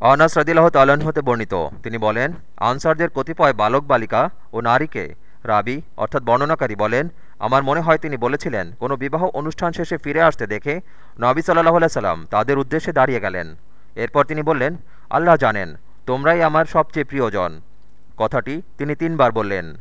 অনাস রদিল্লাহ তালন হতে বর্ণিত। তিনি বলেন, আনসারদের কতিপয় বালক বালিকা ও নারীকে রাবি অর্থাৎ বর্ণনাকারী বলেন, আমার মনে হয় তিনি বলেছিলেন, কোনো বিবাহ অনুষ্ঠান শেষে ফিরে আসতে দেখে নবী সাল্লাহ সাল্লাম তাদের উদ্দেশ্যে দাঁড়িয়ে গেলেন। এরপর তিনি বললেন, আল্লাহ জানেন, তোমরাই আমার সবচেয়ে প্রিয়জন। কথাটি তিনি তিনবার বললেন।